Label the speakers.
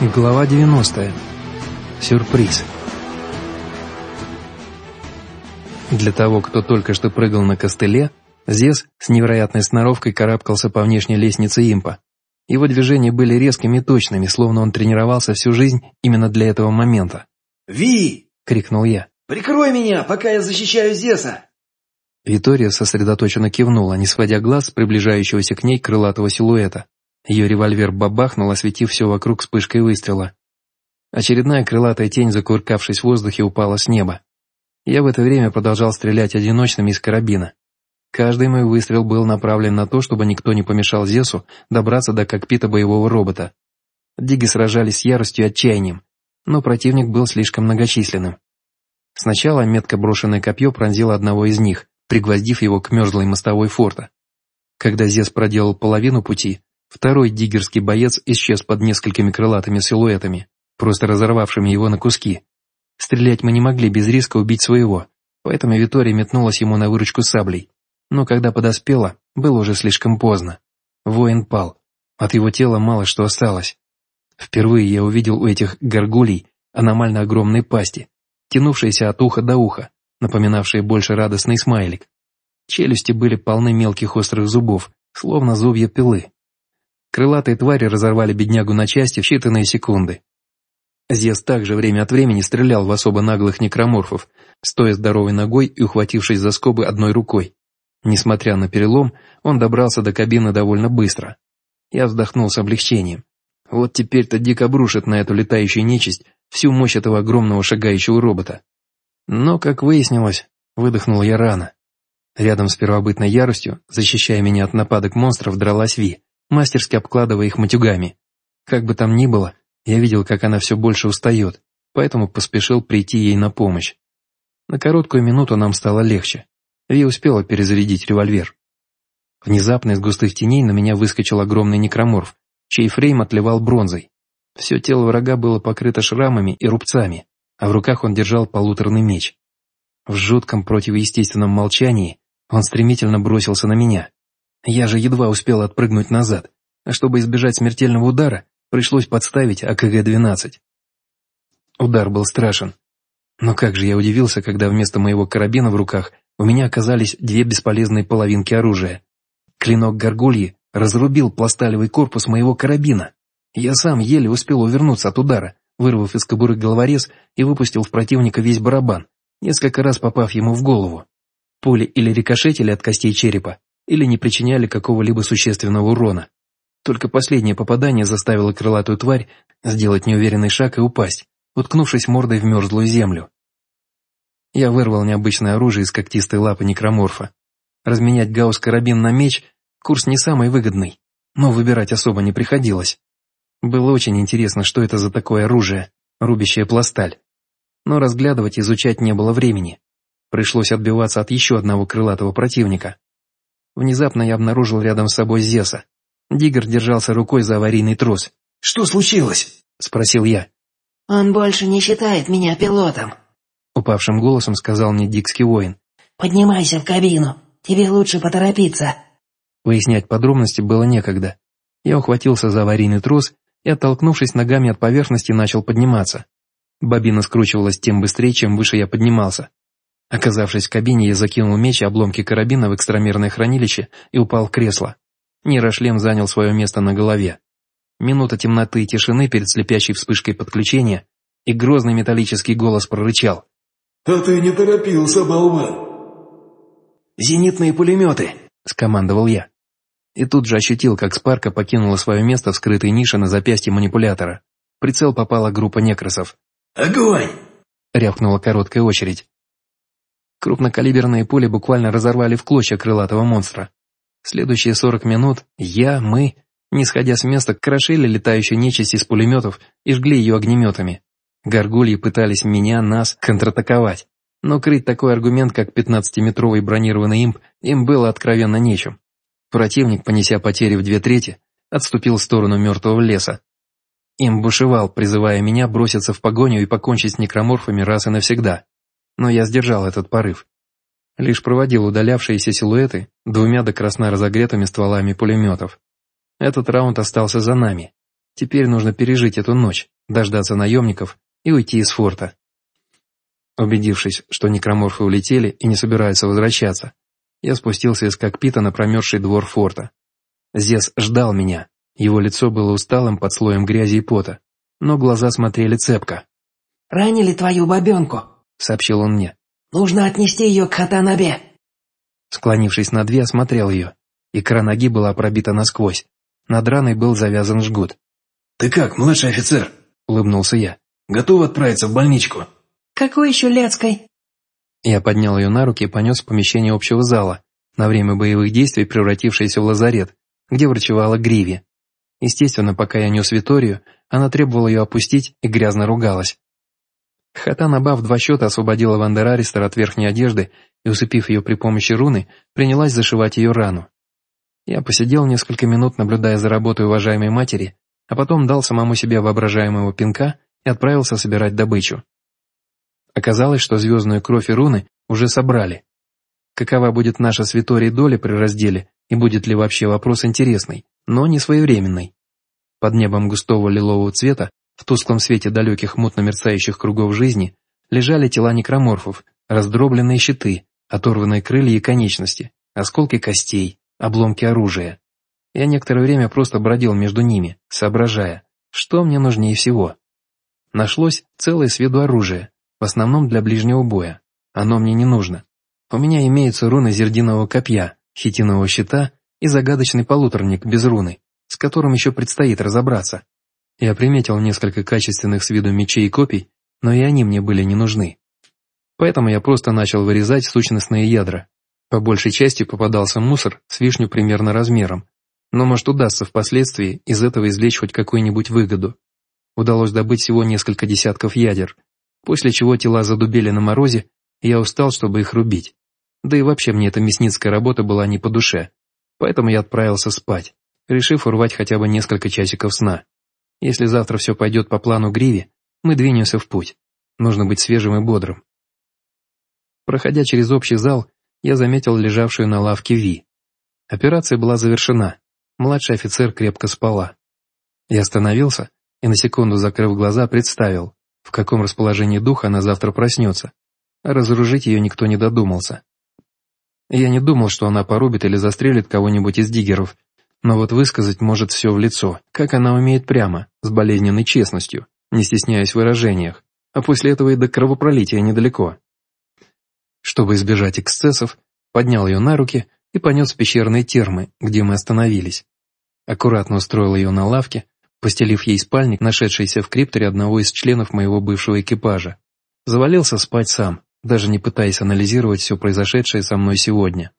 Speaker 1: Глава 90. Сюрприз. Для того, кто только что прыгал на костыле, Зес с невероятной сноровкой карабкался по внешней лестнице импа. Его движения были резкими и точными, словно он тренировался всю жизнь именно для этого момента.
Speaker 2: «Ви!»
Speaker 1: — крикнул я.
Speaker 2: «Прикрой меня, пока я защищаю Зеса!»
Speaker 1: Витория сосредоточенно кивнула, не сводя глаз с приближающегося к ней крылатого силуэта. Ее револьвер бабахнул, осветив все вокруг вспышкой выстрела. Очередная крылатая тень, закуркавшись в воздухе, упала с неба. Я в это время продолжал стрелять одиночными из карабина. Каждый мой выстрел был направлен на то, чтобы никто не помешал Зесу добраться до кокпита боевого робота. Диги сражались с яростью и отчаянием, но противник был слишком многочисленным. Сначала метко брошенное копье пронзило одного из них, пригвоздив его к мерзлой мостовой форта. Когда Зес проделал половину пути, Второй диггерский боец исчез под несколькими крылатыми силуэтами, просто разорвавшими его на куски. Стрелять мы не могли без риска убить своего, поэтому Витория метнулась ему на выручку саблей. Но когда подоспела, было уже слишком поздно. Воин пал. От его тела мало что осталось. Впервые я увидел у этих горгулей аномально огромные пасти, тянувшиеся от уха до уха, напоминавшие больше радостный смайлик. Челюсти были полны мелких острых зубов, словно зубья пилы. Крылатые твари разорвали беднягу на части в считанные секунды. Зес также время от времени стрелял в особо наглых некроморфов, стоя здоровой ногой и ухватившись за скобы одной рукой. Несмотря на перелом, он добрался до кабины довольно быстро. Я вздохнул с облегчением. Вот теперь-то дико обрушит на эту летающую нечисть всю мощь этого огромного шагающего робота. Но, как выяснилось, выдохнул я рано. Рядом с первобытной яростью, защищая меня от нападок монстров, дралась Ви мастерски обкладывая их матюгами. Как бы там ни было, я видел, как она все больше устает, поэтому поспешил прийти ей на помощь. На короткую минуту нам стало легче. Ви успела перезарядить револьвер. Внезапно из густых теней на меня выскочил огромный некроморф, чей фрейм отливал бронзой. Все тело врага было покрыто шрамами и рубцами, а в руках он держал полуторный меч. В жутком противоестественном молчании он стремительно бросился на меня. Я же едва успел отпрыгнуть назад, а чтобы избежать смертельного удара, пришлось подставить АКГ-12. Удар был страшен. Но как же я удивился, когда вместо моего карабина в руках у меня оказались две бесполезные половинки оружия. Клинок горгульи разрубил пласталевый корпус моего карабина. Я сам еле успел увернуться от удара, вырвав из кобуры головорез и выпустил в противника весь барабан, несколько раз попав ему в голову. Пули или рикошетили от костей черепа, или не причиняли какого-либо существенного урона. Только последнее попадание заставило крылатую тварь сделать неуверенный шаг и упасть, уткнувшись мордой в мерзлую землю. Я вырвал необычное оружие из когтистой лапы некроморфа. Разменять гаусс-карабин на меч – курс не самый выгодный, но выбирать особо не приходилось. Было очень интересно, что это за такое оружие, рубящая пласталь. Но разглядывать и изучать не было времени. Пришлось отбиваться от еще одного крылатого противника. Внезапно я обнаружил рядом с собой Зеса. Диггер держался рукой за аварийный трос.
Speaker 2: «Что случилось?»
Speaker 1: — спросил я.
Speaker 3: «Он больше не считает меня пилотом», —
Speaker 1: упавшим голосом сказал мне дикский воин.
Speaker 3: «Поднимайся в кабину. Тебе лучше поторопиться».
Speaker 1: Выяснять подробности было некогда. Я ухватился за аварийный трос и, оттолкнувшись ногами от поверхности, начал подниматься. Бобина скручивалась тем быстрее, чем выше я поднимался. Оказавшись в кабине, я закинул меч и обломки карабина в экстрамерное хранилище и упал в кресло. Нейрошлем занял свое место на голове. Минута темноты и тишины перед слепящей вспышкой подключения, и грозный металлический голос прорычал.
Speaker 2: «А ты не торопился, болван!»
Speaker 1: «Зенитные пулеметы!» — скомандовал я. И тут же ощутил, как Спарка покинула свое место в скрытой нише на запястье манипулятора. прицел попала группа некросов.
Speaker 2: «Огонь!»
Speaker 1: — рявкнула короткая очередь. Крупнокалиберные пули буквально разорвали в клочья крылатого монстра. Следующие сорок минут я, мы, не сходя с места, крошили летающую нечисть из пулеметов и жгли ее огнеметами. Горгульи пытались меня, нас, контратаковать. Но крыть такой аргумент, как 15-метровый бронированный имп, им было откровенно нечем. Противник, понеся потери в две трети, отступил в сторону мертвого леса. Им бушевал, призывая меня броситься в погоню и покончить с некроморфами раз и навсегда но я сдержал этот порыв. Лишь проводил удалявшиеся силуэты двумя до красна разогретыми стволами пулеметов. Этот раунд остался за нами. Теперь нужно пережить эту ночь, дождаться наемников и уйти из форта. Убедившись, что некроморфы улетели и не собираются возвращаться, я спустился из кокпита на промерзший двор форта. Зес ждал меня. Его лицо было усталым под слоем грязи и пота, но глаза смотрели цепко.
Speaker 3: «Ранили твою бабенку», —
Speaker 1: сообщил он мне.
Speaker 3: «Нужно отнести ее к Хатанабе».
Speaker 1: Склонившись на две, осмотрел ее. Икра ноги была пробита насквозь. Над раной был завязан жгут.
Speaker 2: «Ты как, младший офицер?»
Speaker 1: — улыбнулся я.
Speaker 2: «Готов отправиться в больничку?»
Speaker 3: «Какой еще Ляцкой?»
Speaker 1: Я поднял ее на руки и понес в помещение общего зала, на время боевых действий превратившееся в лазарет, где врачевала Гриви. Естественно, пока я нес Виторию, она требовала ее опустить и грязно ругалась. Хатанаба в два счета освободила Вандераристер от верхней одежды и, усыпив ее при помощи руны, принялась зашивать ее рану. Я посидел несколько минут, наблюдая за работой уважаемой матери, а потом дал самому себе воображаемого пинка и отправился собирать добычу. Оказалось, что звездную кровь и руны уже собрали. Какова будет наша с Виторией доля при разделе, и будет ли вообще вопрос интересный, но не своевременный. Под небом густого лилового цвета, в тусклом свете далеких мутно мерцающих кругов жизни, лежали тела некроморфов, раздробленные щиты, оторванные крылья и конечности, осколки костей, обломки оружия. Я некоторое время просто бродил между ними, соображая, что мне нужнее всего. Нашлось целое с виду оружие, в основном для ближнего боя. Оно мне не нужно. У меня имеются руны зердинового копья, хитинового щита и загадочный полуторник без руны, с которым еще предстоит разобраться. Я приметил несколько качественных с виду мечей и копий, но и они мне были не нужны. Поэтому я просто начал вырезать сущностные ядра. По большей части попадался мусор с вишню примерно размером, но может удастся впоследствии из этого извлечь хоть какую-нибудь выгоду. Удалось добыть всего несколько десятков ядер, после чего тела задубели на морозе, и я устал, чтобы их рубить. Да и вообще мне эта мясницкая работа была не по душе, поэтому я отправился спать, решив урвать хотя бы несколько часиков сна. Если завтра все пойдет по плану Гриви, мы двинемся в путь. Нужно быть свежим и бодрым. Проходя через общий зал, я заметил лежавшую на лавке Ви. Операция была завершена. Младший офицер крепко спала. Я остановился и на секунду, закрыв глаза, представил, в каком расположении духа она завтра проснется. Разоружить ее никто не додумался. Я не думал, что она порубит или застрелит кого-нибудь из диггеров, но вот высказать может все в лицо, как она умеет прямо, с болезненной честностью, не стесняясь в выражениях, а после этого и до кровопролития недалеко. Чтобы избежать эксцессов, поднял ее на руки и понес в пещерные термы, где мы остановились. Аккуратно устроил ее на лавке, постелив ей спальник, нашедшийся в крипторе одного из членов моего бывшего экипажа. Завалился спать сам, даже не пытаясь анализировать все произошедшее со мной сегодня.